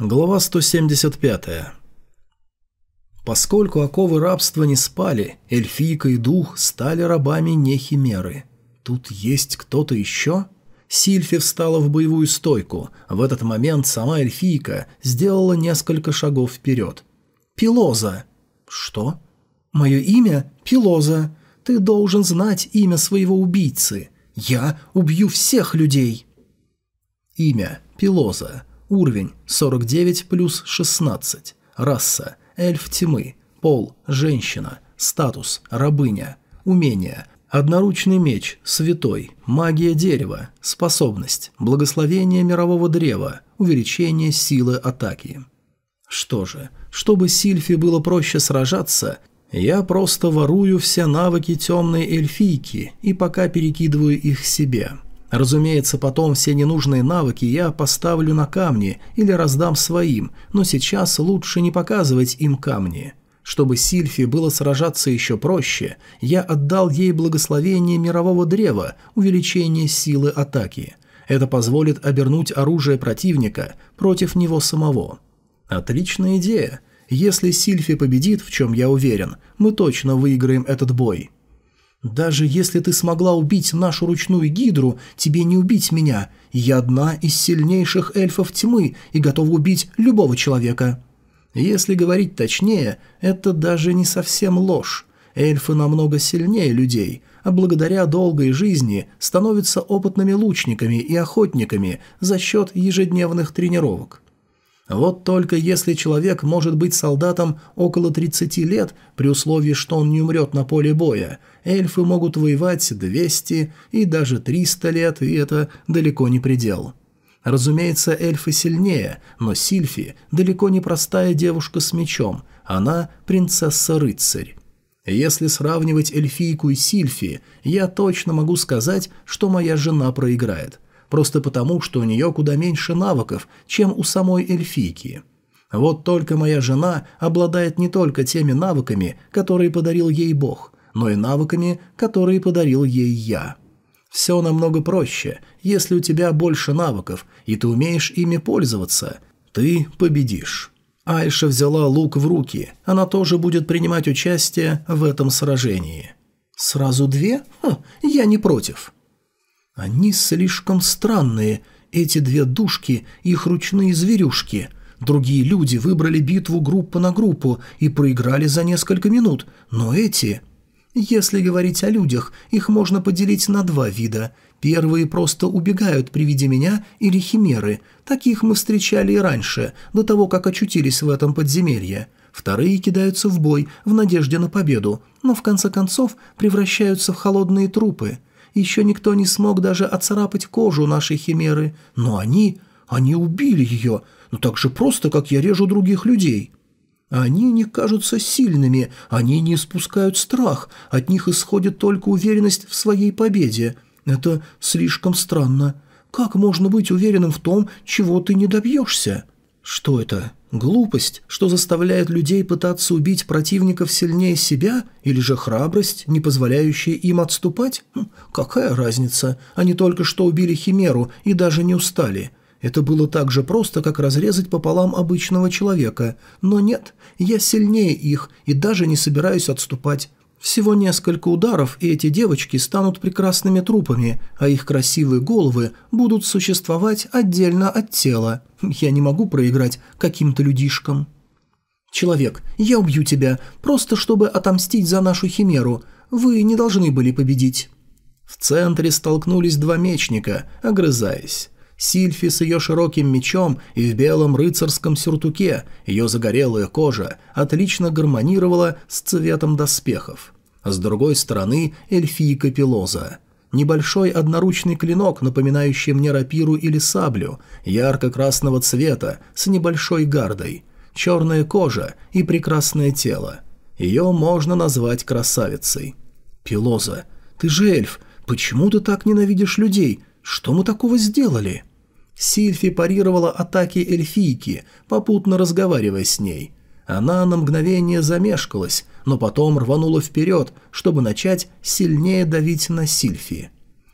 Глава 175. Поскольку оковы рабства не спали, эльфийка и дух стали рабами не химеры. Тут есть кто-то еще? Сильфи встала в боевую стойку. В этот момент сама эльфийка сделала несколько шагов вперед. «Пилоза!» «Что?» «Мое имя – Пилоза. Ты должен знать имя своего убийцы. Я убью всех людей!» Имя – Пилоза. Уровень 49 плюс 16. Раса – эльф тьмы. Пол – женщина. Статус – рабыня. Умение – одноручный меч, святой, магия дерева, способность, благословение мирового древа, увеличение силы атаки. Что же, чтобы Сильфи было проще сражаться, я просто ворую все навыки темной эльфийки и пока перекидываю их себе – Разумеется, потом все ненужные навыки я поставлю на камни или раздам своим, но сейчас лучше не показывать им камни. Чтобы Сильфи было сражаться еще проще, я отдал ей благословение мирового древа, увеличение силы атаки. Это позволит обернуть оружие противника против него самого. Отличная идея. Если Сильфи победит, в чем я уверен, мы точно выиграем этот бой. Даже если ты смогла убить нашу ручную гидру, тебе не убить меня. Я одна из сильнейших эльфов тьмы и готова убить любого человека». Если говорить точнее, это даже не совсем ложь. Эльфы намного сильнее людей, а благодаря долгой жизни становятся опытными лучниками и охотниками за счет ежедневных тренировок. Вот только если человек может быть солдатом около 30 лет, при условии, что он не умрет на поле боя, эльфы могут воевать 200 и даже 300 лет, и это далеко не предел. Разумеется, эльфы сильнее, но Сильфи далеко не простая девушка с мечом, она принцесса-рыцарь. Если сравнивать эльфийку и Сильфи, я точно могу сказать, что моя жена проиграет – просто потому, что у нее куда меньше навыков, чем у самой эльфийки. Вот только моя жена обладает не только теми навыками, которые подарил ей Бог, но и навыками, которые подарил ей я. Все намного проще, если у тебя больше навыков, и ты умеешь ими пользоваться, ты победишь. Айша взяла лук в руки, она тоже будет принимать участие в этом сражении. «Сразу две? Хм, я не против». Они слишком странные, эти две душки, их ручные зверюшки. Другие люди выбрали битву группа на группу и проиграли за несколько минут, но эти... Если говорить о людях, их можно поделить на два вида. Первые просто убегают при виде меня или химеры. Таких мы встречали и раньше, до того, как очутились в этом подземелье. Вторые кидаются в бой в надежде на победу, но в конце концов превращаются в холодные трупы. Еще никто не смог даже оцарапать кожу нашей химеры. Но они... они убили ее. Ну так же просто, как я режу других людей. Они не кажутся сильными, они не испускают страх, от них исходит только уверенность в своей победе. Это слишком странно. Как можно быть уверенным в том, чего ты не добьешься? Что это? Глупость, что заставляет людей пытаться убить противников сильнее себя, или же храбрость, не позволяющая им отступать? Хм, какая разница? Они только что убили Химеру и даже не устали. Это было так же просто, как разрезать пополам обычного человека. Но нет, я сильнее их и даже не собираюсь отступать. Всего несколько ударов, и эти девочки станут прекрасными трупами, а их красивые головы будут существовать отдельно от тела. Я не могу проиграть каким-то людишкам. «Человек, я убью тебя, просто чтобы отомстить за нашу химеру. Вы не должны были победить». В центре столкнулись два мечника, огрызаясь. Сильфи с ее широким мечом и в белом рыцарском сюртуке, ее загорелая кожа отлично гармонировала с цветом доспехов. С другой стороны эльфийка Пилоза. Небольшой одноручный клинок, напоминающий мне рапиру или саблю, ярко-красного цвета, с небольшой гардой, черная кожа и прекрасное тело. Ее можно назвать красавицей. «Пилоза, ты же эльф, почему ты так ненавидишь людей? Что мы такого сделали?» Сильфи парировала атаки эльфийки, попутно разговаривая с ней. Она на мгновение замешкалась, но потом рванула вперед, чтобы начать сильнее давить на Сильфи.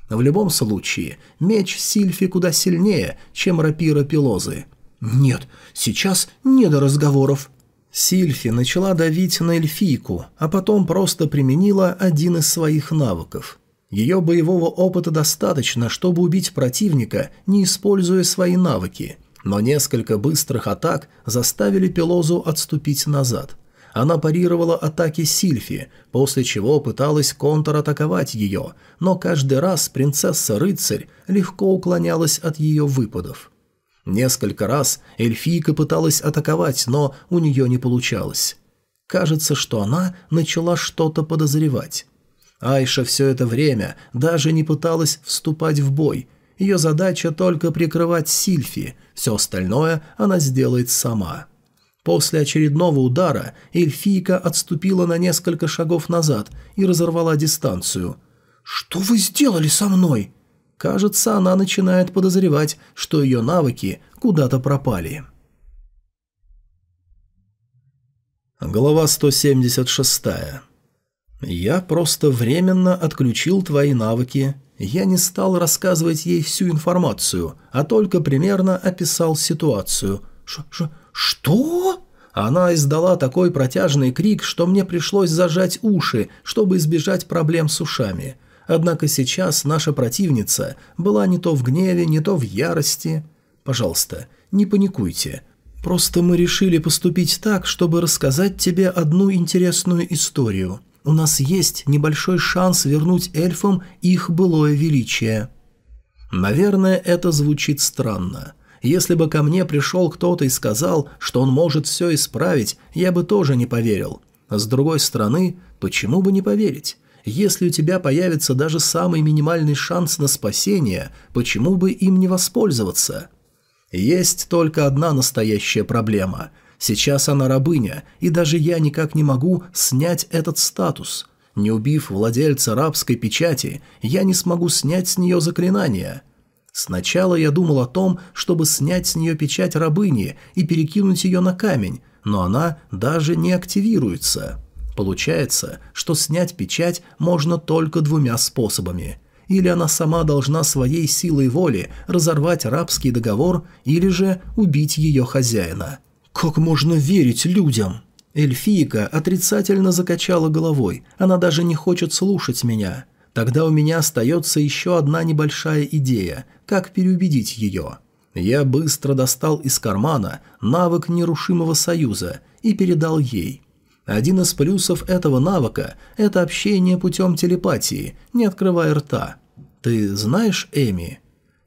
В любом случае, меч Сильфи куда сильнее, чем рапира Пилозы. «Нет, сейчас не до разговоров». Сильфи начала давить на эльфийку, а потом просто применила один из своих навыков. Ее боевого опыта достаточно, чтобы убить противника, не используя свои навыки, но несколько быстрых атак заставили Пелозу отступить назад. Она парировала атаки Сильфи, после чего пыталась контратаковать ее, но каждый раз принцесса-рыцарь легко уклонялась от ее выпадов. Несколько раз эльфийка пыталась атаковать, но у нее не получалось. Кажется, что она начала что-то подозревать. Айша все это время даже не пыталась вступать в бой. Ее задача только прикрывать Сильфи, все остальное она сделает сама. После очередного удара эльфийка отступила на несколько шагов назад и разорвала дистанцию. «Что вы сделали со мной?» Кажется, она начинает подозревать, что ее навыки куда-то пропали. Глава 176. «Я просто временно отключил твои навыки. Я не стал рассказывать ей всю информацию, а только примерно описал ситуацию. Ш -ш Что?» Она издала такой протяжный крик, что мне пришлось зажать уши, чтобы избежать проблем с ушами. Однако сейчас наша противница была не то в гневе, не то в ярости. Пожалуйста, не паникуйте. Просто мы решили поступить так, чтобы рассказать тебе одну интересную историю. У нас есть небольшой шанс вернуть эльфам их былое величие. Наверное, это звучит странно. Если бы ко мне пришел кто-то и сказал, что он может все исправить, я бы тоже не поверил. С другой стороны, почему бы не поверить? Если у тебя появится даже самый минимальный шанс на спасение, почему бы им не воспользоваться? Есть только одна настоящая проблема. Сейчас она рабыня, и даже я никак не могу снять этот статус. Не убив владельца рабской печати, я не смогу снять с нее заклинание. Сначала я думал о том, чтобы снять с нее печать рабыни и перекинуть ее на камень, но она даже не активируется. Получается, что снять печать можно только двумя способами. Или она сама должна своей силой воли разорвать рабский договор, или же убить ее хозяина. «Как можно верить людям?» Эльфийка отрицательно закачала головой, она даже не хочет слушать меня. Тогда у меня остается еще одна небольшая идея, как переубедить ее. Я быстро достал из кармана навык нерушимого союза и передал ей. Один из плюсов этого навыка – это общение путем телепатии, не открывая рта. «Ты знаешь Эми?»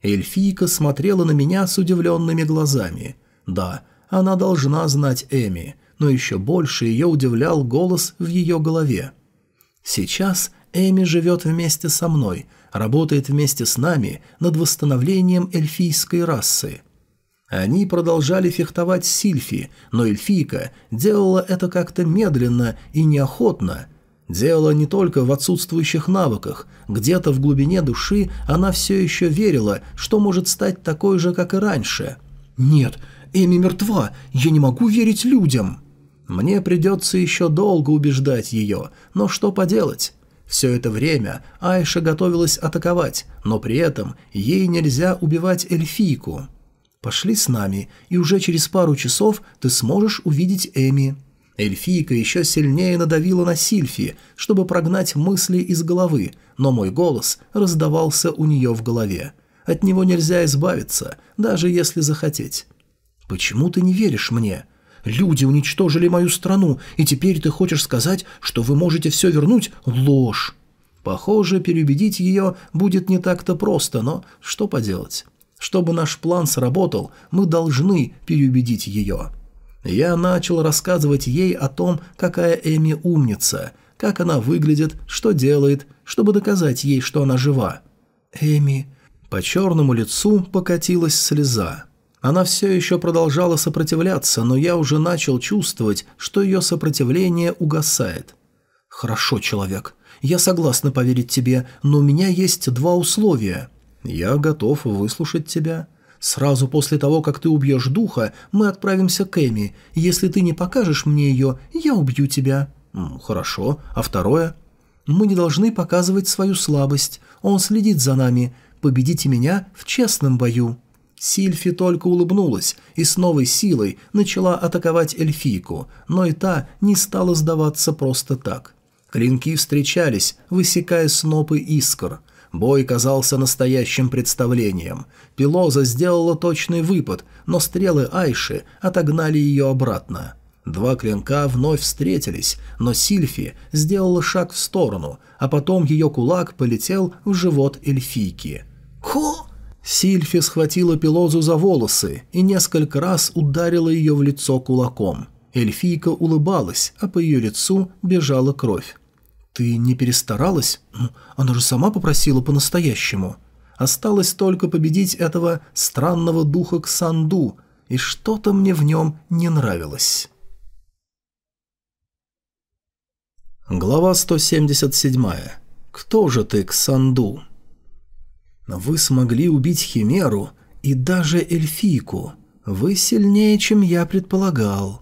Эльфийка смотрела на меня с удивленными глазами. Да, она должна знать Эми, но еще больше ее удивлял голос в ее голове. Сейчас Эми живет вместе со мной, работает вместе с нами над восстановлением эльфийской расы. Они продолжали фехтовать с Сильфи, но эльфийка делала это как-то медленно и неохотно. Дело не только в отсутствующих навыках, где-то в глубине души она все еще верила, что может стать такой же, как и раньше. «Нет, Эми мертва, я не могу верить людям!» Мне придется еще долго убеждать ее, но что поделать? Все это время Айша готовилась атаковать, но при этом ей нельзя убивать эльфийку. Пошли с нами, и уже через пару часов ты сможешь увидеть Эми». Эльфийка еще сильнее надавила на Сильфи, чтобы прогнать мысли из головы, но мой голос раздавался у нее в голове. От него нельзя избавиться, даже если захотеть. «Почему ты не веришь мне?» «Люди уничтожили мою страну, и теперь ты хочешь сказать, что вы можете все вернуть? Ложь!» Похоже, переубедить ее будет не так-то просто, но что поделать. Чтобы наш план сработал, мы должны переубедить ее. Я начал рассказывать ей о том, какая Эми умница, как она выглядит, что делает, чтобы доказать ей, что она жива. Эми... По черному лицу покатилась слеза. Она все еще продолжала сопротивляться, но я уже начал чувствовать, что ее сопротивление угасает. «Хорошо, человек. Я согласна поверить тебе, но у меня есть два условия». «Я готов выслушать тебя. Сразу после того, как ты убьешь духа, мы отправимся к Эми. Если ты не покажешь мне ее, я убью тебя». «Хорошо. А второе?» «Мы не должны показывать свою слабость. Он следит за нами. Победите меня в честном бою». Сильфи только улыбнулась и с новой силой начала атаковать эльфийку, но и та не стала сдаваться просто так. Клинки встречались, высекая снопы искр. Бой казался настоящим представлением. Пилоза сделала точный выпад, но стрелы Айши отогнали ее обратно. Два клинка вновь встретились, но Сильфи сделала шаг в сторону, а потом ее кулак полетел в живот эльфийки. «Хо!» Сильфи схватила Пилозу за волосы и несколько раз ударила ее в лицо кулаком. Эльфийка улыбалась, а по ее лицу бежала кровь. «Ты не перестаралась? Ну, она же сама попросила по-настоящему». Осталось только победить этого странного духа Ксанду, и что-то мне в нем не нравилось. Глава 177. Кто же ты, Ксанду? Вы смогли убить Химеру и даже эльфийку. Вы сильнее, чем я предполагал.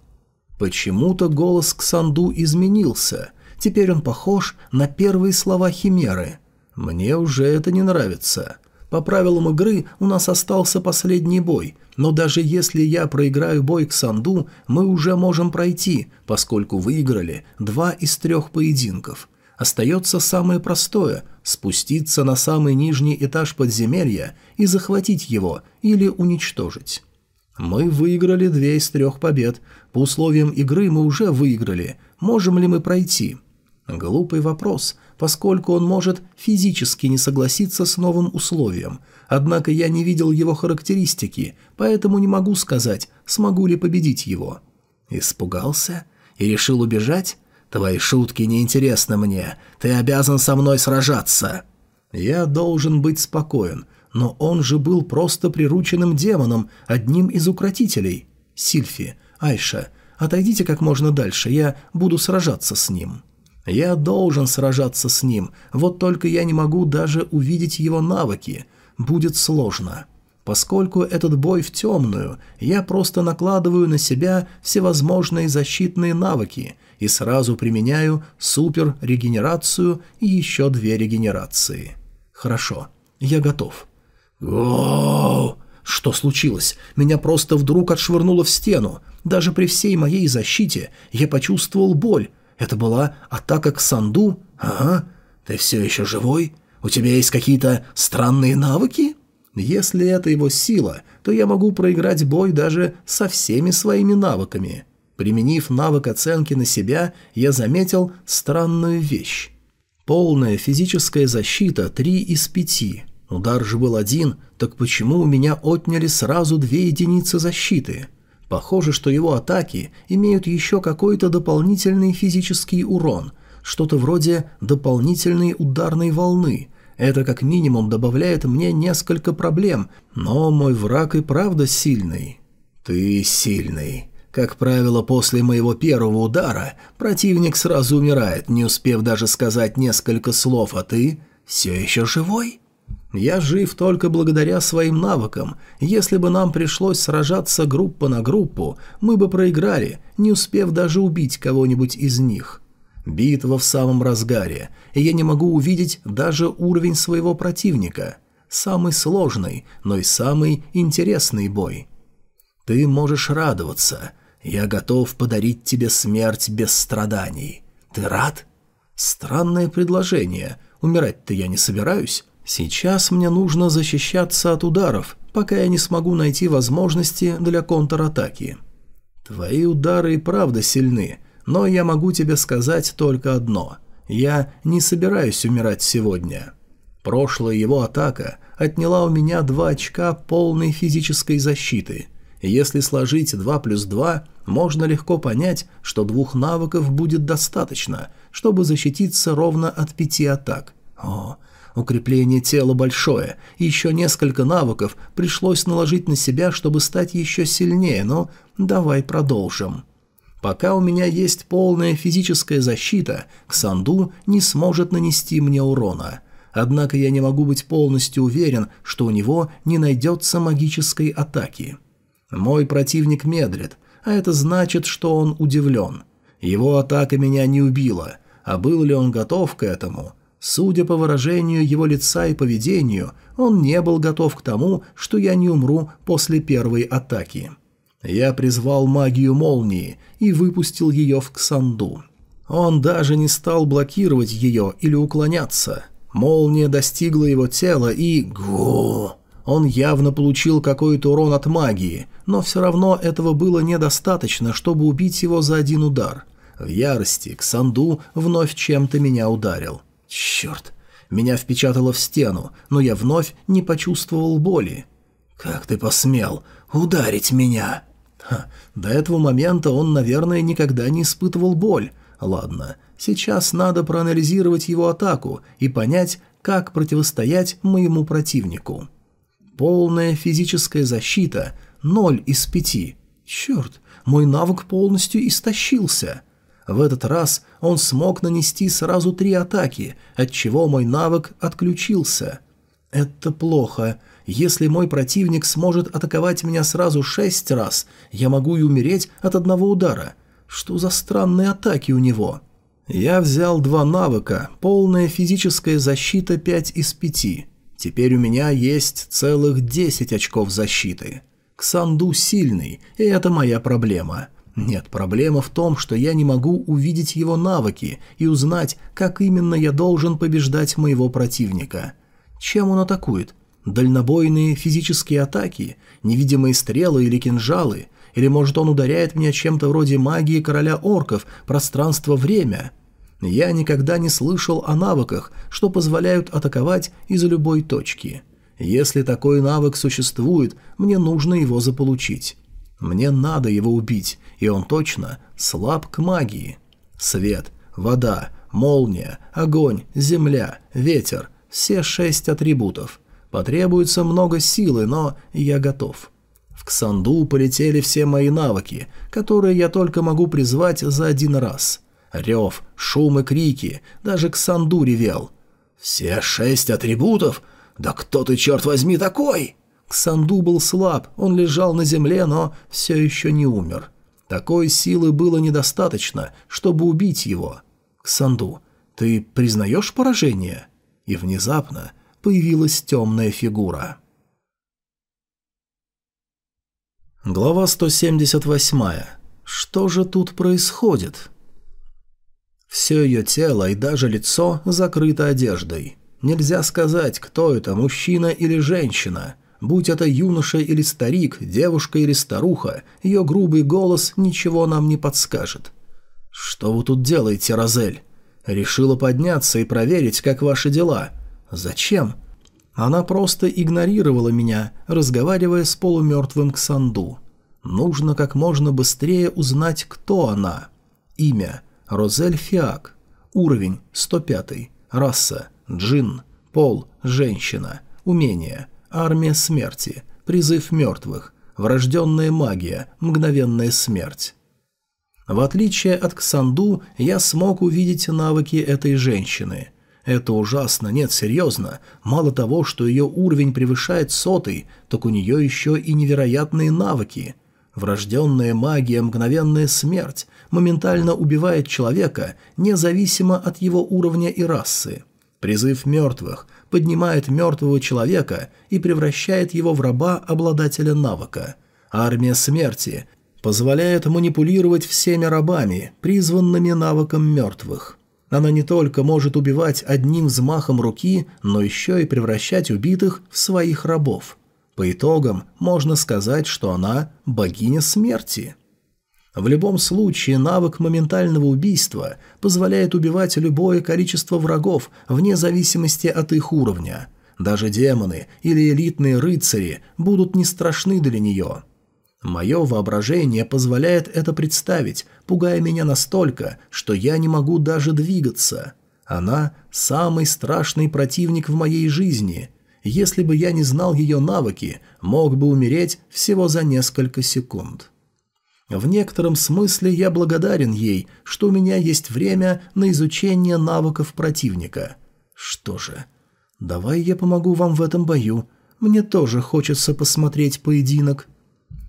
Почему-то голос Ксанду изменился. Теперь он похож на первые слова Химеры. Мне уже это не нравится. По правилам игры у нас остался последний бой, но даже если я проиграю бой к Санду, мы уже можем пройти, поскольку выиграли два из трех поединков. Остается самое простое – спуститься на самый нижний этаж подземелья и захватить его или уничтожить. Мы выиграли две из трех побед. По условиям игры мы уже выиграли. Можем ли мы пройти? Глупый вопрос, поскольку он может физически не согласиться с новым условием. Однако я не видел его характеристики, поэтому не могу сказать, смогу ли победить его. Испугался? И решил убежать? Твои шутки неинтересны мне. Ты обязан со мной сражаться. Я должен быть спокоен, но он же был просто прирученным демоном, одним из укротителей. Сильфи, Айша, отойдите как можно дальше, я буду сражаться с ним. Я должен сражаться с ним, вот только я не могу даже увидеть его навыки. Будет сложно. Поскольку этот бой в темную, я просто накладываю на себя всевозможные защитные навыки и сразу применяю супер-регенерацию и еще две регенерации. Хорошо, я готов. Воу! Что случилось? Меня просто вдруг отшвырнуло в стену. Даже при всей моей защите я почувствовал боль. Это была атака к Санду? Ага. Ты все еще живой? У тебя есть какие-то странные навыки? Если это его сила, то я могу проиграть бой даже со всеми своими навыками. Применив навык оценки на себя, я заметил странную вещь. Полная физическая защита 3 из 5. Удар же был один, так почему у меня отняли сразу две единицы защиты? Похоже, что его атаки имеют еще какой-то дополнительный физический урон, что-то вроде дополнительной ударной волны – это как минимум добавляет мне несколько проблем, но мой враг и правда сильный. Ты сильный. Как правило, после моего первого удара противник сразу умирает, не успев даже сказать несколько слов, а ты все еще живой? Я жив только благодаря своим навыкам. Если бы нам пришлось сражаться группа на группу, мы бы проиграли, не успев даже убить кого-нибудь из них. Битва в самом разгаре, и я не могу увидеть даже уровень своего противника. Самый сложный, но и самый интересный бой. Ты можешь радоваться. Я готов подарить тебе смерть без страданий. Ты рад? Странное предложение. Умирать-то я не собираюсь. Сейчас мне нужно защищаться от ударов, пока я не смогу найти возможности для контратаки. Твои удары и правда сильны, но я могу тебе сказать только одно. Я не собираюсь умирать сегодня. Прошлая его атака отняла у меня два очка полной физической защиты. Если сложить 2 плюс 2, можно легко понять, что двух навыков будет достаточно, чтобы защититься ровно от пяти атак. О, укрепление тела большое, еще несколько навыков пришлось наложить на себя, чтобы стать еще сильнее, но давай продолжим. Пока у меня есть полная физическая защита, Ксанду не сможет нанести мне урона. Однако я не могу быть полностью уверен, что у него не найдется магической атаки. Мой противник медлит, а это значит, что он удивлен. Его атака меня не убила, а был ли он готов к этому? Судя по выражению его лица и поведению, он не был готов к тому, что я не умру после первой атаки. Я призвал магию молнии и выпустил ее в Ксанду. Он даже не стал блокировать ее или уклоняться. Молния достигла его тела и... Гу! Он явно получил какой-то урон от магии, но все равно этого было недостаточно, чтобы убить его за один удар. В ярости Ксанду вновь чем-то меня ударил. Черт! Меня впечатало в стену, но я вновь не почувствовал боли. «Как ты посмел ударить меня?» Ха, до этого момента он, наверное, никогда не испытывал боль. Ладно, сейчас надо проанализировать его атаку и понять, как противостоять моему противнику. Полная физическая защита – ноль из пяти. Черт, мой навык полностью истощился. В этот раз он смог нанести сразу три атаки, отчего мой навык отключился. Это плохо. Если мой противник сможет атаковать меня сразу шесть раз, я могу и умереть от одного удара. Что за странные атаки у него? Я взял два навыка, полная физическая защита 5 из 5. Теперь у меня есть целых 10 очков защиты. Ксанду сильный, и это моя проблема. Нет, проблема в том, что я не могу увидеть его навыки и узнать, как именно я должен побеждать моего противника. Чем он атакует? Дальнобойные физические атаки? Невидимые стрелы или кинжалы? Или, может, он ударяет меня чем-то вроде магии короля орков, пространство-время? Я никогда не слышал о навыках, что позволяют атаковать из любой точки. Если такой навык существует, мне нужно его заполучить. Мне надо его убить, и он точно слаб к магии. Свет, вода, молния, огонь, земля, ветер – все шесть атрибутов. Потребуется много силы, но я готов. В Ксанду полетели все мои навыки, которые я только могу призвать за один раз. Рев, шум и крики, даже Ксанду ревел. «Все шесть атрибутов? Да кто ты, черт возьми, такой?» Ксанду был слаб, он лежал на земле, но все еще не умер. Такой силы было недостаточно, чтобы убить его. «Ксанду, ты признаешь поражение?» И внезапно появилась темная фигура. Глава 178. Что же тут происходит? Все ее тело и даже лицо закрыто одеждой. Нельзя сказать, кто это, мужчина или женщина – Будь это юноша или старик, девушка или старуха, ее грубый голос ничего нам не подскажет. «Что вы тут делаете, Розель?» «Решила подняться и проверить, как ваши дела». «Зачем?» Она просто игнорировала меня, разговаривая с полумертвым Ксанду. Нужно как можно быстрее узнать, кто она. Имя – Розель Фиак. Уровень – 105. Раса – джин. Пол – женщина. Умение – Армия смерти, призыв мертвых, врожденная магия, мгновенная смерть. В отличие от Ксанду, я смог увидеть навыки этой женщины. Это ужасно, нет, серьезно. Мало того, что ее уровень превышает сотый, так у нее еще и невероятные навыки. Врожденная магия «Мгновенная смерть» моментально убивает человека, независимо от его уровня и расы. Призыв мертвых поднимает мертвого человека и превращает его в раба обладателя навыка. Армия смерти позволяет манипулировать всеми рабами, призванными навыком мертвых. Она не только может убивать одним взмахом руки, но еще и превращать убитых в своих рабов. По итогам можно сказать, что она богиня смерти. В любом случае, навык моментального убийства позволяет убивать любое количество врагов вне зависимости от их уровня. Даже демоны или элитные рыцари будут не страшны для нее. Мое воображение позволяет это представить, пугая меня настолько, что я не могу даже двигаться. Она – самый страшный противник в моей жизни. Если бы я не знал ее навыки, мог бы умереть всего за несколько секунд. В некотором смысле я благодарен ей, что у меня есть время на изучение навыков противника. Что же, давай я помогу вам в этом бою. Мне тоже хочется посмотреть поединок.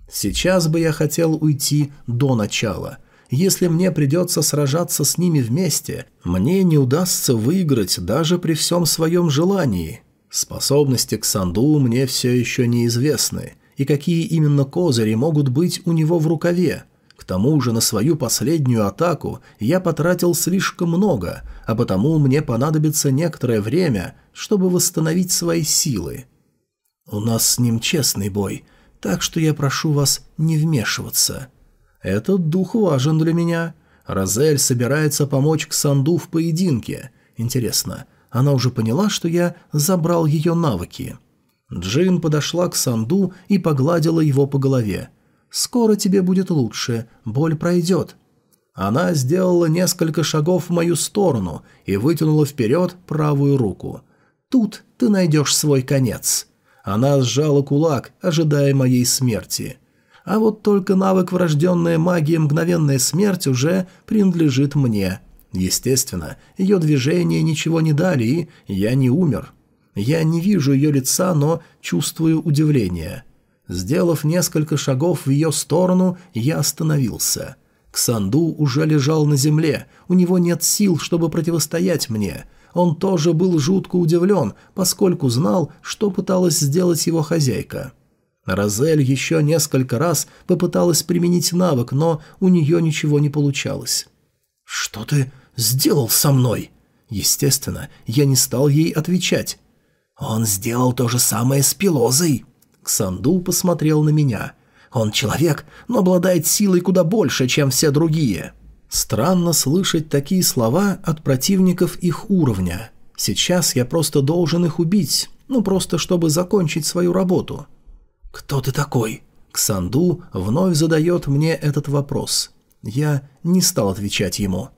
Сейчас бы я хотел уйти до начала. Если мне придется сражаться с ними вместе, мне не удастся выиграть даже при всем своем желании. Способности к Санду мне все еще неизвестны, и какие именно козыри могут быть у него в рукаве. К тому же на свою последнюю атаку я потратил слишком много, а потому мне понадобится некоторое время, чтобы восстановить свои силы. У нас с ним честный бой, так что я прошу вас не вмешиваться. Этот дух важен для меня. Розель собирается помочь Ксанду в поединке. Интересно, она уже поняла, что я забрал ее навыки?» Джин подошла к Санду и погладила его по голове. «Скоро тебе будет лучше, боль пройдет». Она сделала несколько шагов в мою сторону и вытянула вперед правую руку. «Тут ты найдешь свой конец». Она сжала кулак, ожидая моей смерти. А вот только навык врожденная магия мгновенная смерть уже принадлежит мне. Естественно, ее движения ничего не дали, и я не умер. Я не вижу ее лица, но чувствую удивление. Сделав несколько шагов в ее сторону, я остановился. Ксанду уже лежал на земле, у него нет сил, чтобы противостоять мне. Он тоже был жутко удивлен, поскольку знал, что пыталась сделать его хозяйка. Розель еще несколько раз попыталась применить навык, но у нее ничего не получалось. «Что ты сделал со мной?» Естественно, я не стал ей отвечать. «Он сделал то же самое с Пилозой!» Ксанду посмотрел на меня. «Он человек, но обладает силой куда больше, чем все другие». Странно слышать такие слова от противников их уровня. Сейчас я просто должен их убить, ну просто чтобы закончить свою работу. «Кто ты такой?» Ксанду вновь задает мне этот вопрос. Я не стал отвечать ему.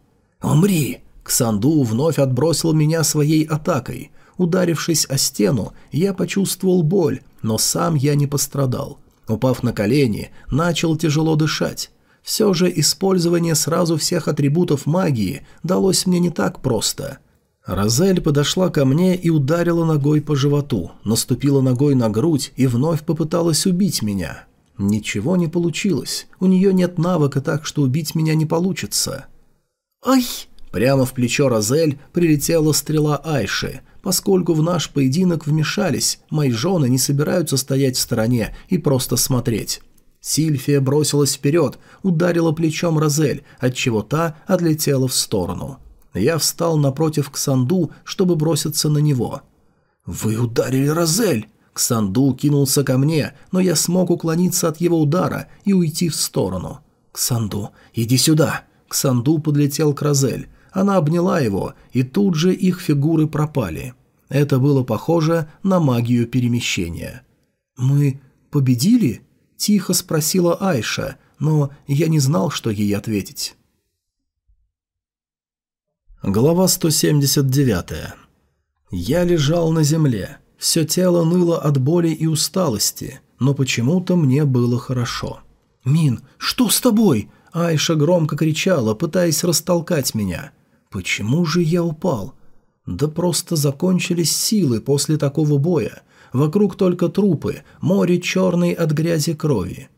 «Умри!» Ксанду вновь отбросил меня своей атакой. Ударившись о стену, я почувствовал боль, но сам я не пострадал. Упав на колени, начал тяжело дышать. Все же использование сразу всех атрибутов магии далось мне не так просто. Розель подошла ко мне и ударила ногой по животу, наступила ногой на грудь и вновь попыталась убить меня. Ничего не получилось, у нее нет навыка, так что убить меня не получится. «Ай!» Прямо в плечо Розель прилетела стрела Айши. Поскольку в наш поединок вмешались, мои жены не собираются стоять в стороне и просто смотреть. Сильфия бросилась вперед, ударила плечом Розель, отчего та отлетела в сторону. Я встал напротив Ксанду, чтобы броситься на него. «Вы ударили Розель!» Ксанду кинулся ко мне, но я смог уклониться от его удара и уйти в сторону. «Ксанду, иди сюда!» Ксанду подлетел к Розель. Она обняла его, и тут же их фигуры пропали. Это было похоже на магию перемещения. «Мы победили?» – тихо спросила Айша, но я не знал, что ей ответить. Глава 179. Я лежал на земле. Все тело ныло от боли и усталости, но почему-то мне было хорошо. «Мин, что с тобой?» Айша громко кричала, пытаясь растолкать меня. Почему же я упал? Да просто закончились силы после такого боя. Вокруг только трупы, море черной от грязи крови.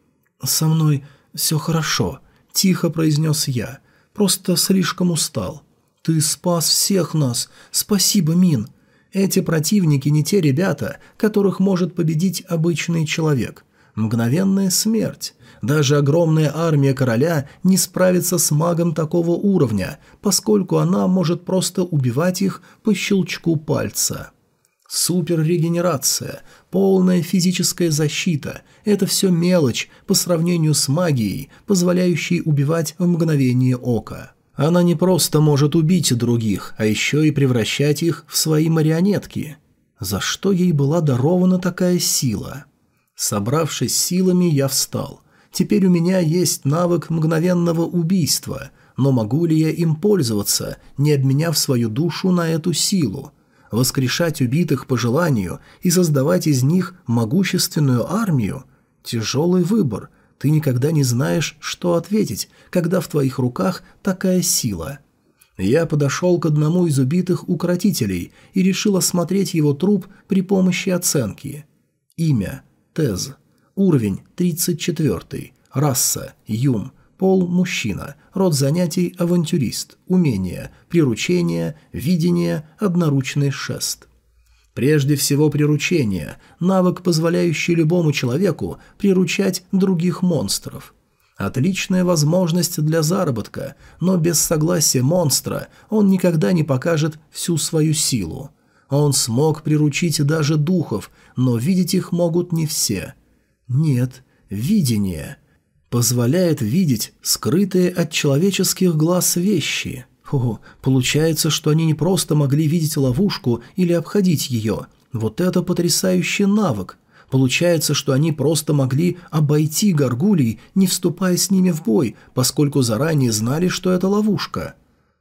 «Со мной все хорошо», — тихо произнес я. «Просто слишком устал». «Ты спас всех нас! Спасибо, Мин!» Эти противники не те ребята, которых может победить обычный человек. Мгновенная смерть. Даже огромная армия короля не справится с магом такого уровня, поскольку она может просто убивать их по щелчку пальца. Суперрегенерация, полная физическая защита – это все мелочь по сравнению с магией, позволяющей убивать в мгновение ока. Она не просто может убить других, а еще и превращать их в свои марионетки. За что ей была дарована такая сила? Собравшись силами, я встал – Теперь у меня есть навык мгновенного убийства, но могу ли я им пользоваться, не обменяв свою душу на эту силу? Воскрешать убитых по желанию и создавать из них могущественную армию? Тяжелый выбор. Ты никогда не знаешь, что ответить, когда в твоих руках такая сила. Я подошел к одному из убитых укротителей и решил осмотреть его труп при помощи оценки. Имя – Тез. Уровень 34. Раса – Юм. Пол – мужчина. Род занятий – авантюрист. Умение – приручение, видение, одноручный шест. Прежде всего приручение – навык, позволяющий любому человеку приручать других монстров. Отличная возможность для заработка, но без согласия монстра он никогда не покажет всю свою силу. Он смог приручить даже духов, но видеть их могут не все. Нет, видение позволяет видеть скрытые от человеческих глаз вещи – о, получается, что они не просто могли видеть ловушку или обходить ее. Вот это потрясающий навык. Получается, что они просто могли обойти горгулей, не вступая с ними в бой, поскольку заранее знали, что это ловушка.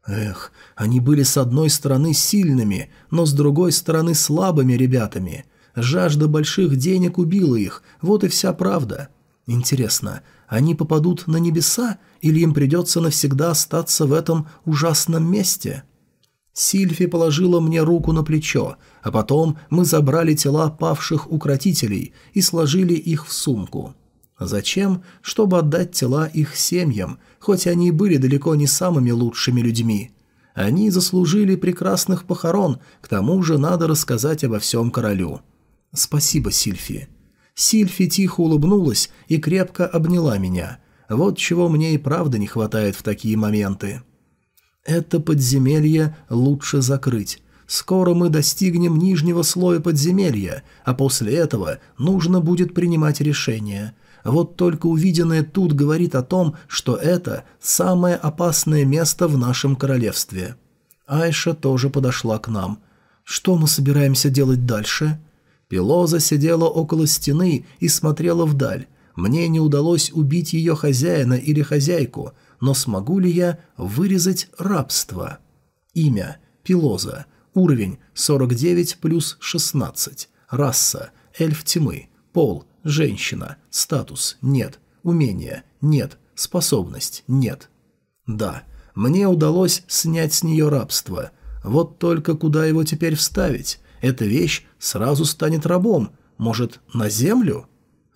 Эх, они были с одной стороны сильными, но с другой стороны слабыми ребятами. Жажда больших денег убила их, вот и вся правда. Интересно, они попадут на небеса или им придется навсегда остаться в этом ужасном месте? Сильфи положила мне руку на плечо, а потом мы забрали тела павших укротителей и сложили их в сумку. Зачем? Чтобы отдать тела их семьям, хоть они и были далеко не самыми лучшими людьми. Они заслужили прекрасных похорон, к тому же надо рассказать обо всем королю. Спасибо, Сильфи. Сильфи тихо улыбнулась и крепко обняла меня. Вот чего мне и правда не хватает в такие моменты. Это подземелье лучше закрыть. Скоро мы достигнем нижнего слоя подземелья, а после этого нужно будет принимать решение. Вот только увиденное тут говорит о том, что это самое опасное место в нашем королевстве. Айша тоже подошла к нам. Что мы собираемся делать дальше?» Пилоза сидела около стены и смотрела вдаль. Мне не удалось убить ее хозяина или хозяйку, но смогу ли я вырезать рабство? Имя – Пилоза. Уровень – 49 плюс 16. Раса – эльф тьмы. Пол – женщина. Статус – нет. Умение – нет. Способность – нет. Да, мне удалось снять с нее рабство. Вот только куда его теперь вставить? эта вещь сразу станет рабом, может, на землю?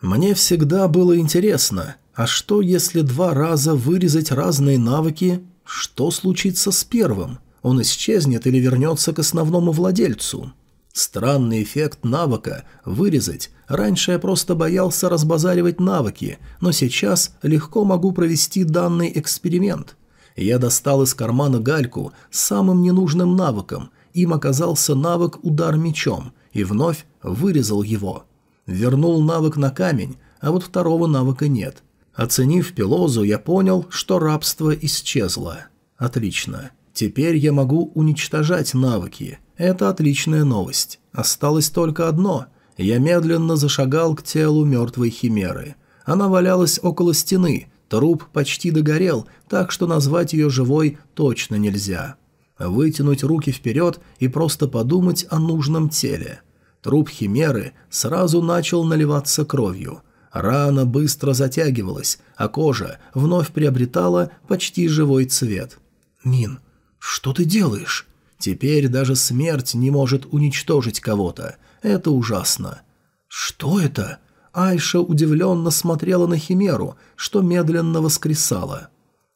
Мне всегда было интересно, а что если два раза вырезать разные навыки, что случится с первым? Он исчезнет или вернется к основному владельцу? Странный эффект навыка «вырезать». Раньше я просто боялся разбазаривать навыки, но сейчас легко могу провести данный эксперимент. Я достал из кармана гальку с самым ненужным навыком им оказался навык «Удар мечом» и вновь вырезал его. Вернул навык на камень, а вот второго навыка нет. Оценив пилозу, я понял, что рабство исчезло. Отлично. Теперь я могу уничтожать навыки. Это отличная новость. Осталось только одно. Я медленно зашагал к телу мертвой химеры. Она валялась около стены, труп почти догорел, так что назвать ее живой точно нельзя вытянуть руки вперед и просто подумать о нужном теле. Труп химеры сразу начал наливаться кровью. Рана быстро затягивалась, а кожа вновь приобретала почти живой цвет. «Мин, что ты делаешь?» Теперь даже смерть не может уничтожить кого-то. Это ужасно. «Что это?» Айша удивленно смотрела на Химеру, что медленно воскресала.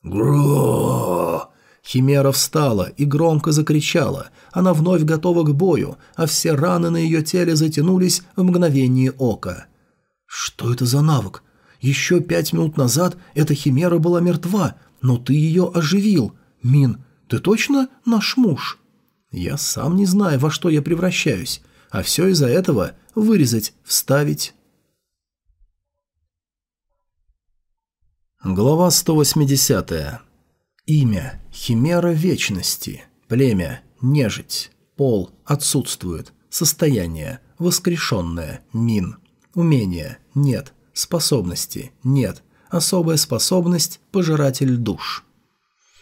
«Гро!» Химера встала и громко закричала. Она вновь готова к бою, а все раны на ее теле затянулись в мгновение ока. «Что это за навык? Еще пять минут назад эта химера была мертва, но ты ее оживил. Мин, ты точно наш муж?» «Я сам не знаю, во что я превращаюсь, а все из-за этого вырезать, вставить». Глава 180. Имя – Химера Вечности. Племя – Нежить. Пол – отсутствует. Состояние – Воскрешенное. Мин. Умение – Нет. Способности – Нет. Особая способность – Пожиратель душ.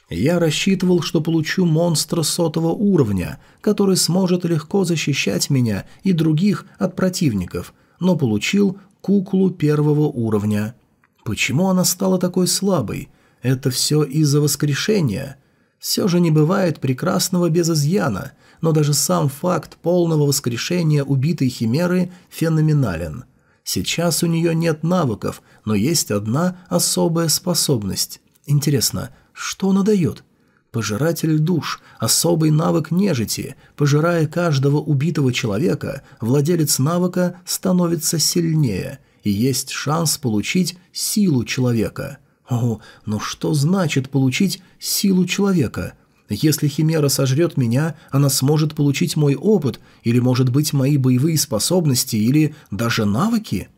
Я рассчитывал, что получу монстра сотого уровня, который сможет легко защищать меня и других от противников, но получил куклу первого уровня. Почему она стала такой слабой? Это все из-за воскрешения. Все же не бывает прекрасного без изъяна, но даже сам факт полного воскрешения убитой химеры феноменален. Сейчас у нее нет навыков, но есть одна особая способность. Интересно, что она дает? Пожиратель душ – особый навык нежити. Пожирая каждого убитого человека, владелец навыка становится сильнее, и есть шанс получить силу человека. О, но что значит получить силу человека? Если Химера сожрет меня, она сможет получить мой опыт, или, может быть, мои боевые способности, или даже навыки?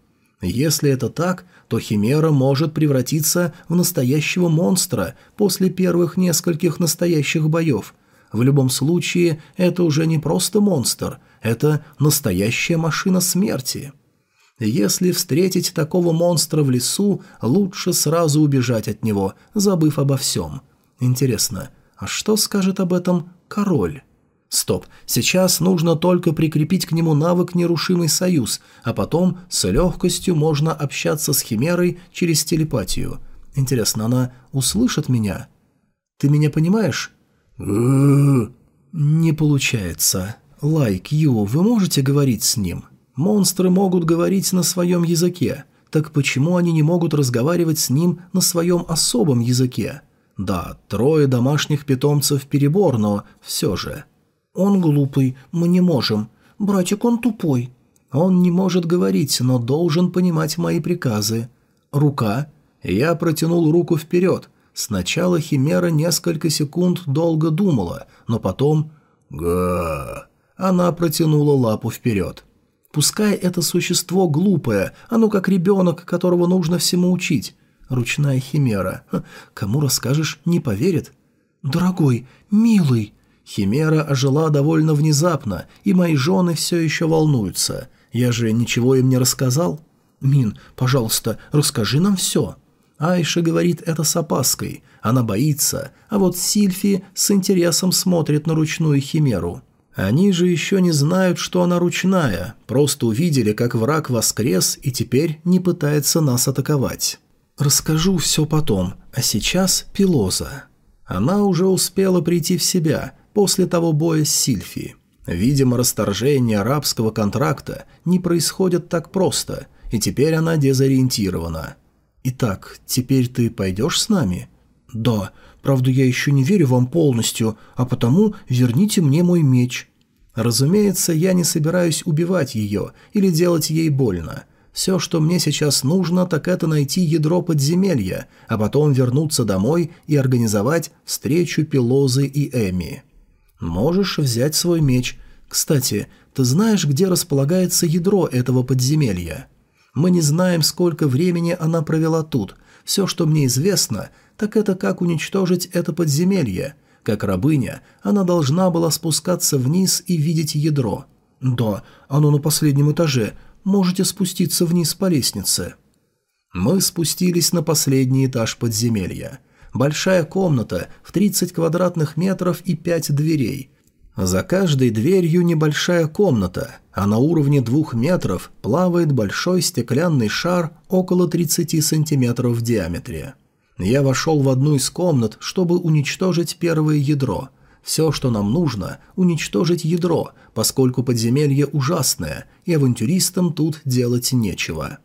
Если это так, то Химера может превратиться в настоящего монстра после первых нескольких настоящих боев. В любом случае, это уже не просто монстр, это настоящая машина смерти. Если встретить такого монстра в лесу, лучше сразу убежать от него, забыв обо всем. Интересно, а что скажет об этом король? Стоп, сейчас нужно только прикрепить к нему навык «Нерушимый союз», а потом с легкостью можно общаться с Химерой через телепатию. Интересно, она услышит меня? Ты меня понимаешь? Не получается. Лайк, Ю, вы можете говорить с ним? Монстры могут говорить на своем языке. Так почему они не могут разговаривать с ним на своем особом языке? Да, трое домашних питомцев перебор, но все же... «Он глупый, мы не можем. Братик, он тупой». «Он не может говорить, но должен понимать мои приказы». «Рука». Я протянул руку вперед. Сначала Химера несколько секунд долго думала, но потом... «Га...» Она протянула лапу вперед. Пускай это существо глупое, оно как ребенок, которого нужно всему учить. Ручная химера. Кому расскажешь, не поверит. «Дорогой, милый», Химера ожила довольно внезапно, и мои жены все еще волнуются. Я же ничего им не рассказал. «Мин, пожалуйста, расскажи нам все». Айша говорит это с опаской. Она боится, а вот Сильфи с интересом смотрит на ручную химеру. Они же еще не знают, что она ручная, просто увидели, как враг воскрес и теперь не пытается нас атаковать. Расскажу все потом, а сейчас Пилоза. Она уже успела прийти в себя после того боя с Сильфи. Видимо, расторжение арабского контракта не происходит так просто, и теперь она дезориентирована. «Итак, теперь ты пойдешь с нами?» «Да, правда, я еще не верю вам полностью, а потому верните мне мой меч». Разумеется, я не собираюсь убивать ее или делать ей больно. Все, что мне сейчас нужно, так это найти ядро подземелья, а потом вернуться домой и организовать встречу Пилозы и Эми. Можешь взять свой меч. Кстати, ты знаешь, где располагается ядро этого подземелья? Мы не знаем, сколько времени она провела тут. Все, что мне известно, так это как уничтожить это подземелье. Как рабыня, она должна была спускаться вниз и видеть ядро. Да, оно на последнем этаже. Можете спуститься вниз по лестнице. Мы спустились на последний этаж подземелья. Большая комната в 30 квадратных метров и 5 дверей. За каждой дверью небольшая комната, а на уровне двух метров плавает большой стеклянный шар около 30 сантиметров в диаметре. Я вошел в одну из комнат, чтобы уничтожить первое ядро. Все, что нам нужно – уничтожить ядро, поскольку подземелье ужасное, и авантюристам тут делать нечего.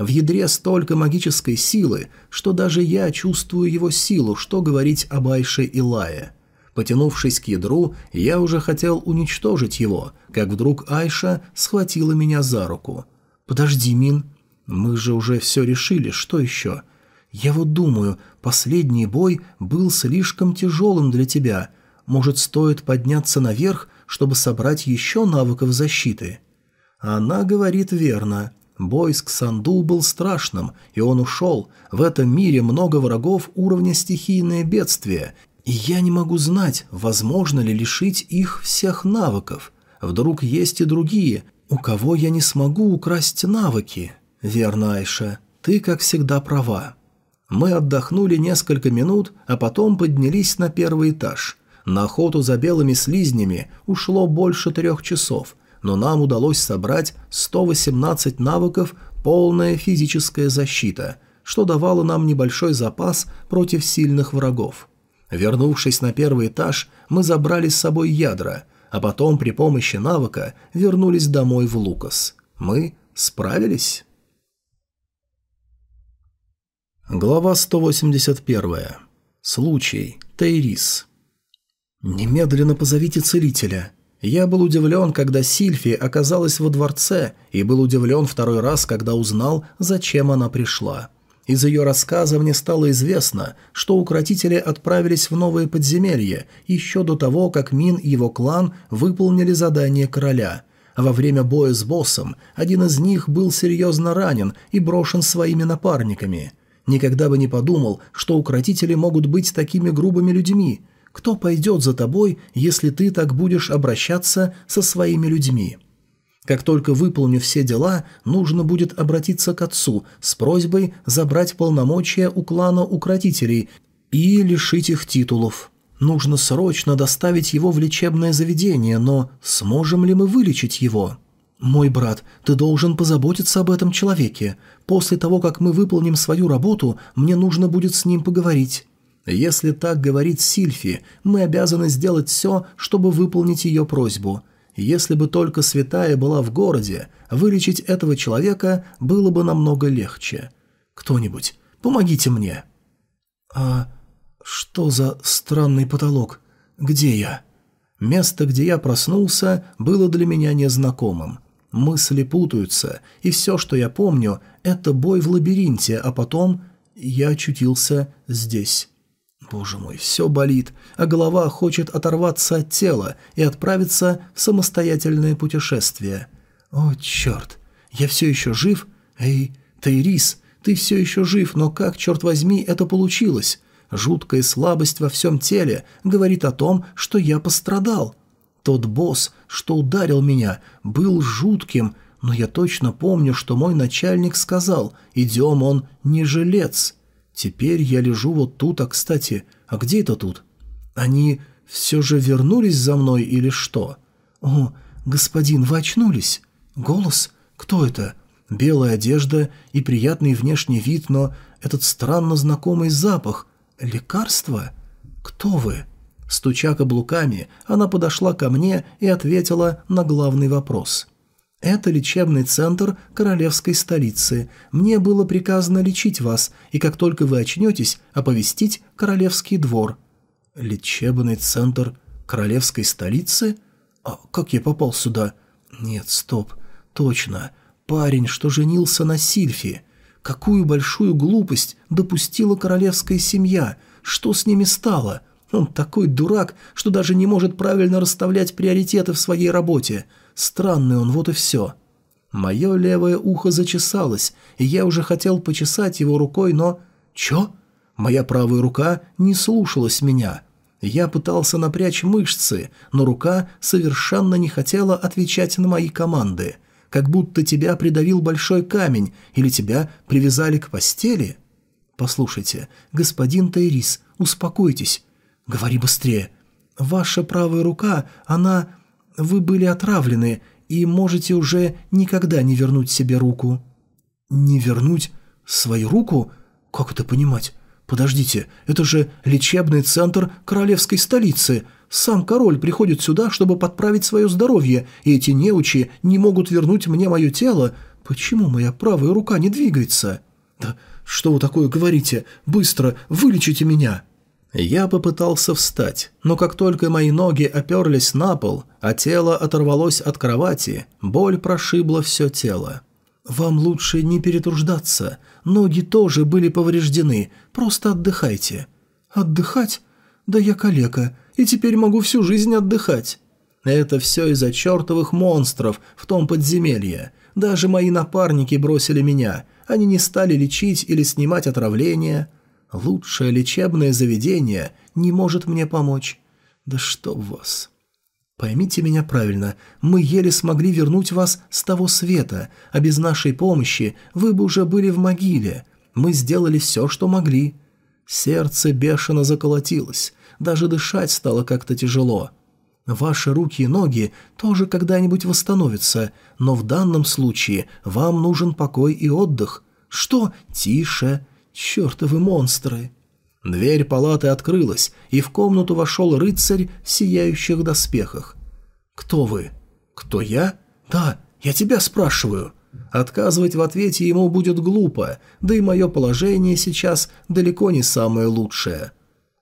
В ядре столько магической силы, что даже я чувствую его силу, что говорить об Айше и Лае. Потянувшись к ядру, я уже хотел уничтожить его, как вдруг Айша схватила меня за руку. «Подожди, Мин, мы же уже все решили, что еще?» «Я вот думаю, последний бой был слишком тяжелым для тебя. Может, стоит подняться наверх, чтобы собрать еще навыков защиты?» Она говорит верно. Бой с Ксанду был страшным, и он ушел. В этом мире много врагов уровня стихийное бедствие, и я не могу знать, возможно ли лишить их всех навыков. Вдруг есть и другие, у кого я не смогу украсть навыки. Верно, Айша, ты, как всегда, права. Мы отдохнули несколько минут, а потом поднялись на первый этаж. На охоту за белыми слизнями ушло больше трех часов, но нам удалось собрать 118 навыков «Полная физическая защита», что давало нам небольшой запас против сильных врагов. Вернувшись на первый этаж, мы забрали с собой ядра, а потом при помощи навыка вернулись домой в Лукас. Мы справились? Глава 181. Случай. Тейрис. «Немедленно позовите целителя». Я был удивлен, когда Сильфи оказалась во дворце, и был удивлен второй раз, когда узнал, зачем она пришла. Из ее рассказа мне стало известно, что укротители отправились в новые подземелья еще до того, как Мин и его клан выполнили задание короля. Во время боя с боссом один из них был серьезно ранен и брошен своими напарниками. Никогда бы не подумал, что укротители могут быть такими грубыми людьми – кто пойдет за тобой, если ты так будешь обращаться со своими людьми? Как только выполню все дела, нужно будет обратиться к отцу с просьбой забрать полномочия у клана укротителей и лишить их титулов. Нужно срочно доставить его в лечебное заведение, но сможем ли мы вылечить его? «Мой брат, ты должен позаботиться об этом человеке. После того, как мы выполним свою работу, мне нужно будет с ним поговорить». Если так говорит Сильфи, мы обязаны сделать все, чтобы выполнить ее просьбу. Если бы только святая была в городе, вылечить этого человека было бы намного легче. Кто-нибудь, помогите мне. А что за странный потолок? Где я? Место, где я проснулся, было для меня незнакомым. Мысли путаются, и все, что я помню, это бой в лабиринте, а потом я очутился здесь. Боже мой, все болит, а голова хочет оторваться от тела и отправиться в самостоятельное путешествие. О, черт, я все еще жив? Эй, Тайрис, ты все еще жив, но как, черт возьми, это получилось? Жуткая слабость во всем теле говорит о том, что я пострадал. Тот босс, что ударил меня, был жутким, но я точно помню, что мой начальник сказал «Идем, он не жилец». Теперь я лежу вот тут, а, кстати, а где это тут? Они все же вернулись за мной или что? О, господин, вы очнулись? Голос? Кто это? Белая одежда и приятный внешний вид, но этот странно знакомый запах. Лекарство? Кто вы?» Стуча каблуками, она подошла ко мне и ответила на главный вопрос. Это лечебный центр королевской столицы. Мне было приказано лечить вас, и как только вы очнетесь, оповестить королевский двор». «Лечебный центр королевской столицы? А как я попал сюда?» «Нет, стоп. Точно. Парень, что женился на Сильфи. Какую большую глупость допустила королевская семья. Что с ними стало?» Он такой дурак, что даже не может правильно расставлять приоритеты в своей работе. Странный он, вот и все. Мое левое ухо зачесалось, и я уже хотел почесать его рукой, но... Чё? Моя правая рука не слушалась меня. Я пытался напрячь мышцы, но рука совершенно не хотела отвечать на мои команды. Как будто тебя придавил большой камень или тебя привязали к постели. Послушайте, господин Тайрис, успокойтесь. Говори быстрее. Ваша правая рука, она... Вы были отравлены и можете уже никогда не вернуть себе руку». «Не вернуть свою руку? Как это понимать? Подождите, это же лечебный центр королевской столицы. Сам король приходит сюда, чтобы подправить свое здоровье, и эти неучи не могут вернуть мне мое тело. Почему моя правая рука не двигается?» «Да что вы такое говорите? Быстро вылечите меня!» Я попытался встать, но как только мои ноги оперлись на пол, а тело оторвалось от кровати, боль прошибла все тело. «Вам лучше не перетруждаться. Ноги тоже были повреждены. Просто отдыхайте». «Отдыхать? Да я калека, и теперь могу всю жизнь отдыхать». «Это все из-за чертовых монстров в том подземелье. Даже мои напарники бросили меня. Они не стали лечить или снимать отравление». Лучшее лечебное заведение не может мне помочь. Да что в вас. Поймите меня правильно, мы еле смогли вернуть вас с того света, а без нашей помощи вы бы уже были в могиле. Мы сделали все, что могли. Сердце бешено заколотилось, даже дышать стало как-то тяжело. Ваши руки и ноги тоже когда-нибудь восстановятся, но в данном случае вам нужен покой и отдых. Что? Тише. «Чертовы монстры!» Дверь палаты открылась, и в комнату вошел рыцарь в сияющих доспехах. «Кто вы?» «Кто я?» «Да, я тебя спрашиваю». Отказывать в ответе ему будет глупо, да и мое положение сейчас далеко не самое лучшее.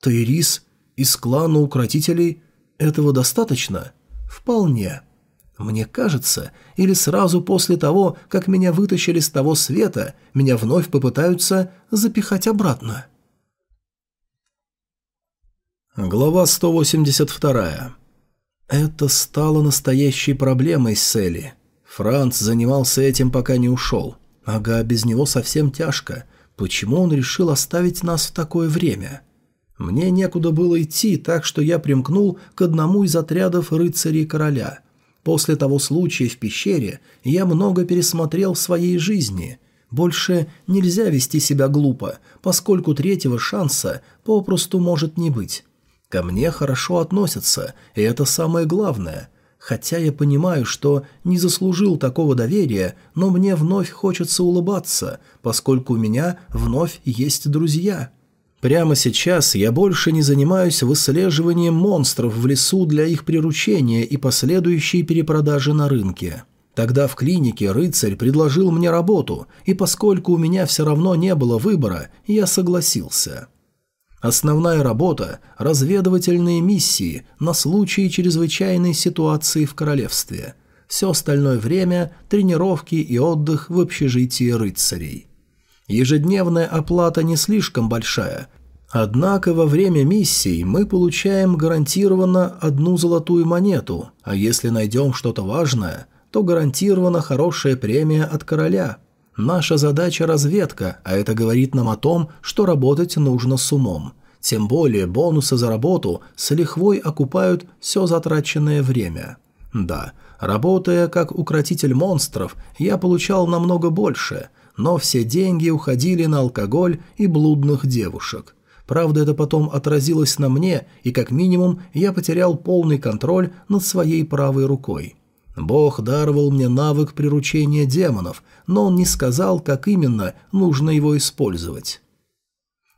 Тайрис из клана укротителей этого достаточно? Вполне. Мне кажется, или сразу после того, как меня вытащили с того света, меня вновь попытаются запихать обратно. Глава 182. Это стало настоящей проблемой Селли. Франц занимался этим, пока не ушел. Ага, без него совсем тяжко. Почему он решил оставить нас в такое время? Мне некуда было идти, так что я примкнул к одному из отрядов рыцарей короля. После того случая в пещере я много пересмотрел в своей жизни. Больше нельзя вести себя глупо, поскольку третьего шанса попросту может не быть. Ко мне хорошо относятся, и это самое главное. Хотя я понимаю, что не заслужил такого доверия, но мне вновь хочется улыбаться, поскольку у меня вновь есть друзья. Прямо сейчас я больше не занимаюсь выслеживанием монстров в лесу для их приручения и последующей перепродажи на рынке. Тогда в клинике рыцарь предложил мне работу, и поскольку у меня все равно не было выбора, я согласился. Основная работа – разведывательные миссии на случай чрезвычайной ситуации в королевстве. Все остальное время – тренировки и отдых в общежитии рыцарей. Ежедневная оплата не слишком большая, однако во время миссий мы получаем гарантированно одну золотую монету, а если найдем что-то важное, то гарантирована хорошая премия от короля – Наша задача – разведка, а это говорит нам о том, что работать нужно с умом. Тем более бонусы за работу с лихвой окупают все затраченное время. Да, работая как укротитель монстров, я получал намного больше, но все деньги уходили на алкоголь и блудных девушек. Правда, это потом отразилось на мне, и как минимум я потерял полный контроль над своей правой рукой. Бог даровал мне навык приручения демонов, но он не сказал, как именно нужно его использовать.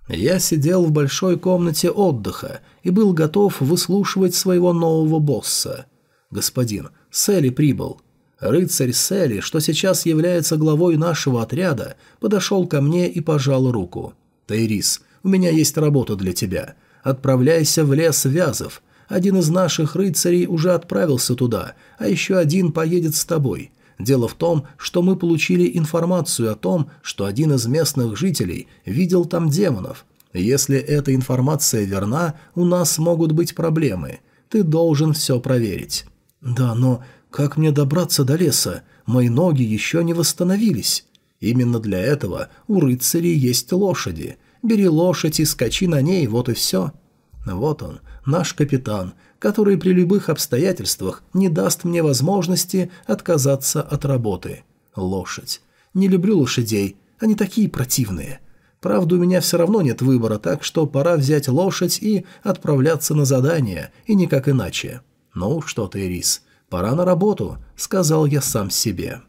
Я сидел в большой комнате отдыха и был готов выслушивать своего нового босса. «Господин, Селли прибыл». Рыцарь Селли, что сейчас является главой нашего отряда, подошел ко мне и пожал руку. «Тайрис, у меня есть работа для тебя. Отправляйся в лес Вязов. Один из наших рыцарей уже отправился туда, а еще один поедет с тобой. Дело в том, что мы получили информацию о том, что один из местных жителей видел там демонов. Если эта информация верна, у нас могут быть проблемы. Ты должен все проверить». «Да, но как мне добраться до леса? Мои ноги еще не восстановились». «Именно для этого у рыцарей есть лошади. Бери лошадь и скачи на ней, вот и все». Вот он, наш капитан, который при любых обстоятельствах не даст мне возможности отказаться от работы. Лошадь. Не люблю лошадей, они такие противные. Правда, у меня все равно нет выбора, так что пора взять лошадь и отправляться на задание, и никак иначе. «Ну что ты, Рис, пора на работу», — сказал я сам себе.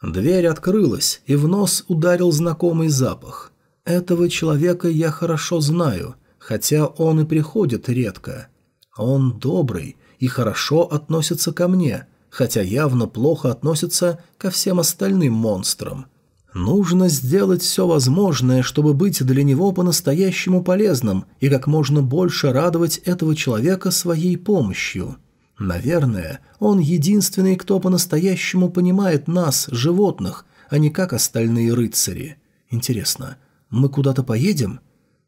Дверь открылась, и в нос ударил знакомый запах. Этого человека я хорошо знаю — хотя он и приходит редко. Он добрый и хорошо относится ко мне, хотя явно плохо относится ко всем остальным монстрам. Нужно сделать все возможное, чтобы быть для него по-настоящему полезным и как можно больше радовать этого человека своей помощью. Наверное, он единственный, кто по-настоящему понимает нас, животных, а не как остальные рыцари. Интересно, мы куда-то поедем?»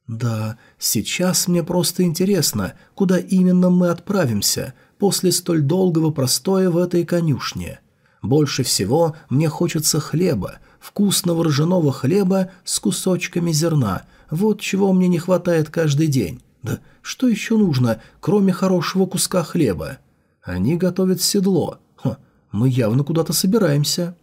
«Да, сейчас мне просто интересно, куда именно мы отправимся после столь долгого простоя в этой конюшне. Больше всего мне хочется хлеба, вкусного ржаного хлеба с кусочками зерна. Вот чего мне не хватает каждый день. Да что еще нужно, кроме хорошего куска хлеба? Они готовят седло. Ха, мы явно куда-то собираемся».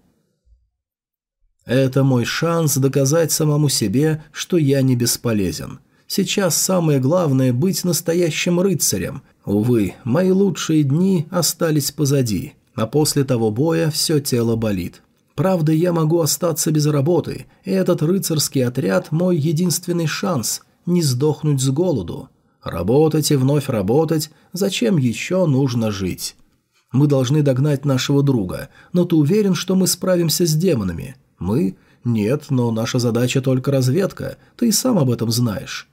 Это мой шанс доказать самому себе, что я не бесполезен. Сейчас самое главное – быть настоящим рыцарем. Увы, мои лучшие дни остались позади, а после того боя все тело болит. Правда, я могу остаться без работы, и этот рыцарский отряд – мой единственный шанс – не сдохнуть с голоду. Работать и вновь работать – зачем еще нужно жить? Мы должны догнать нашего друга, но ты уверен, что мы справимся с демонами? Мы? Нет, но наша задача только разведка, ты и сам об этом знаешь.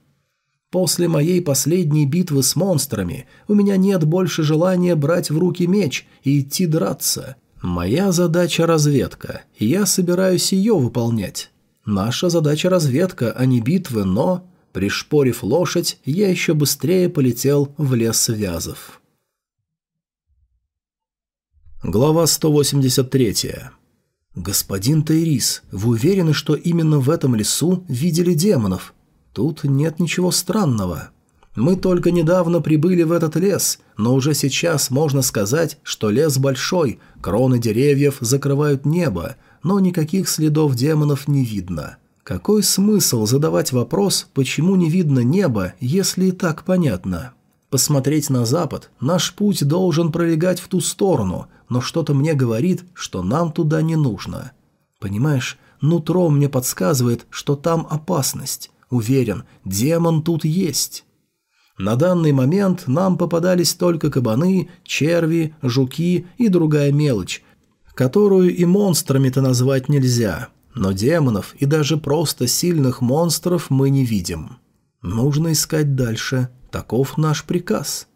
После моей последней битвы с монстрами у меня нет больше желания брать в руки меч и идти драться. Моя задача – разведка, и я собираюсь ее выполнять. Наша задача – разведка, а не битвы, но... Пришпорив лошадь, я еще быстрее полетел в лес вязов. Глава 183. «Господин Тайрис, вы уверены, что именно в этом лесу видели демонов?» Тут нет ничего странного. Мы только недавно прибыли в этот лес, но уже сейчас можно сказать, что лес большой, кроны деревьев закрывают небо, но никаких следов демонов не видно. Какой смысл задавать вопрос, почему не видно небо, если и так понятно? Посмотреть на запад, наш путь должен пролегать в ту сторону, но что-то мне говорит, что нам туда не нужно. Понимаешь, нутро мне подсказывает, что там опасность. Уверен, демон тут есть. На данный момент нам попадались только кабаны, черви, жуки и другая мелочь, которую и монстрами-то назвать нельзя. Но демонов и даже просто сильных монстров мы не видим. Нужно искать дальше. Таков наш приказ.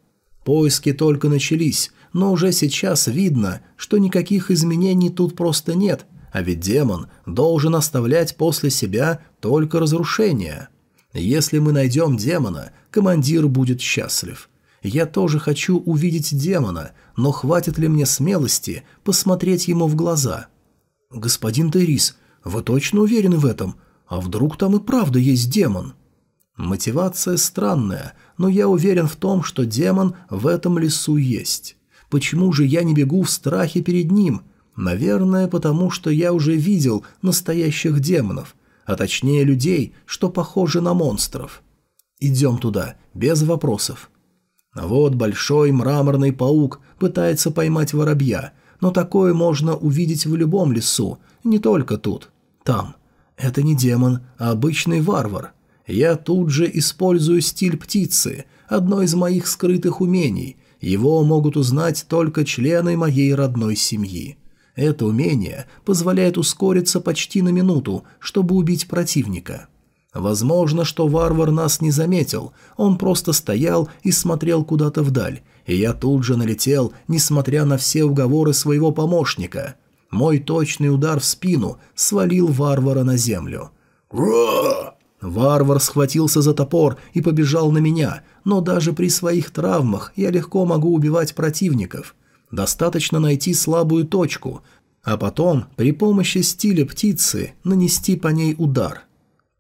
Поиски только начались, но уже сейчас видно, что никаких изменений тут просто нет, а ведь демон должен оставлять после себя только разрушение. Если мы найдем демона, командир будет счастлив. Я тоже хочу увидеть демона, но хватит ли мне смелости посмотреть ему в глаза? Господин Террис, вы точно уверены в этом? А вдруг там и правда есть демон? Мотивация странная, но я уверен в том, что демон в этом лесу есть. Почему же я не бегу в страхе перед ним? Наверное, потому что я уже видел настоящих демонов, а точнее людей, что похожи на монстров. Идем туда, без вопросов. Вот большой мраморный паук пытается поймать воробья, но такое можно увидеть в любом лесу, не только тут. Там. Это не демон, а обычный варвар. Я тут же использую стиль птицы, одно из моих скрытых умений. Его могут узнать только члены моей родной семьи. Это умение позволяет ускориться почти на минуту, чтобы убить противника. Возможно, что варвар нас не заметил, он просто стоял и смотрел куда-то вдаль, и я тут же налетел, несмотря на все уговоры своего помощника. Мой точный удар в спину свалил варвара на землю. «Ра!» Варвар схватился за топор и побежал на меня, но даже при своих травмах я легко могу убивать противников. Достаточно найти слабую точку, а потом при помощи стиля птицы нанести по ней удар.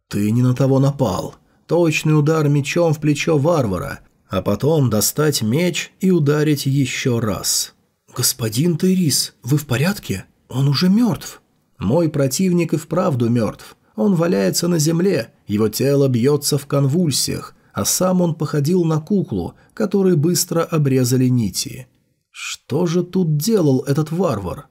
Ты не на того напал. Точный удар мечом в плечо варвара, а потом достать меч и ударить еще раз. «Господин Тайрис, вы в порядке? Он уже мертв». «Мой противник и вправду мертв. Он валяется на земле, его тело бьется в конвульсиях, а сам он походил на куклу, которой быстро обрезали нити. Что же тут делал этот варвар?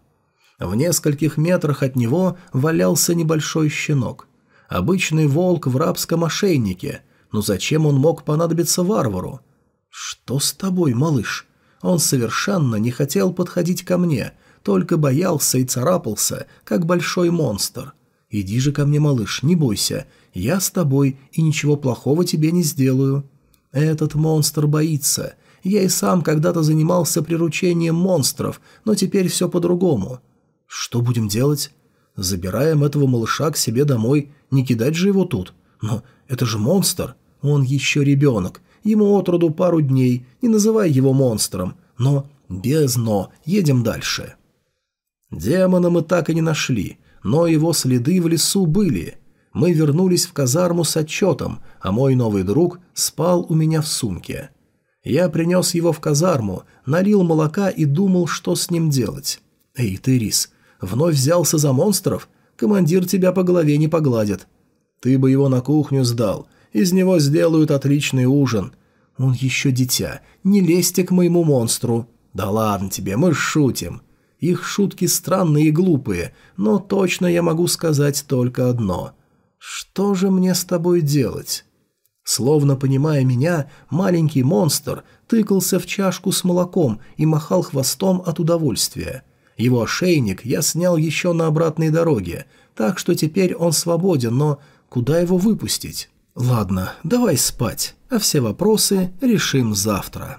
В нескольких метрах от него валялся небольшой щенок. Обычный волк в рабском ошейнике. Но зачем он мог понадобиться варвару? «Что с тобой, малыш?» Он совершенно не хотел подходить ко мне, только боялся и царапался, как большой монстр. «Иди же ко мне, малыш, не бойся, я с тобой и ничего плохого тебе не сделаю». Этот монстр боится, я и сам когда-то занимался приручением монстров, но теперь все по-другому. Что будем делать? Забираем этого малыша к себе домой, не кидать же его тут. Но это же монстр. Он еще ребенок. Ему отроду пару дней, не называй его монстром. Но без «но» едем дальше. Демона мы так и не нашли, но его следы в лесу были. Мы вернулись в казарму с отчетом, а мой новый друг спал у меня в сумке. Я принес его в казарму, налил молока и думал, что с ним делать. «Эй, ты, Рис, вновь взялся за монстров? Командир тебя по голове не погладит. Ты бы его на кухню сдал, из него сделают отличный ужин. Он еще дитя, не лезьте к моему монстру. Да ладно тебе, мы шутим». Их шутки странные и глупые, но точно я могу сказать только одно. Что же мне с тобой делать? Словно понимая меня, маленький монстр тыкался в чашку с молоком и махал хвостом от удовольствия. Его ошейник я снял еще на обратной дороге, так что теперь он свободен, но куда его выпустить? Ладно, давай спать, а все вопросы решим завтра.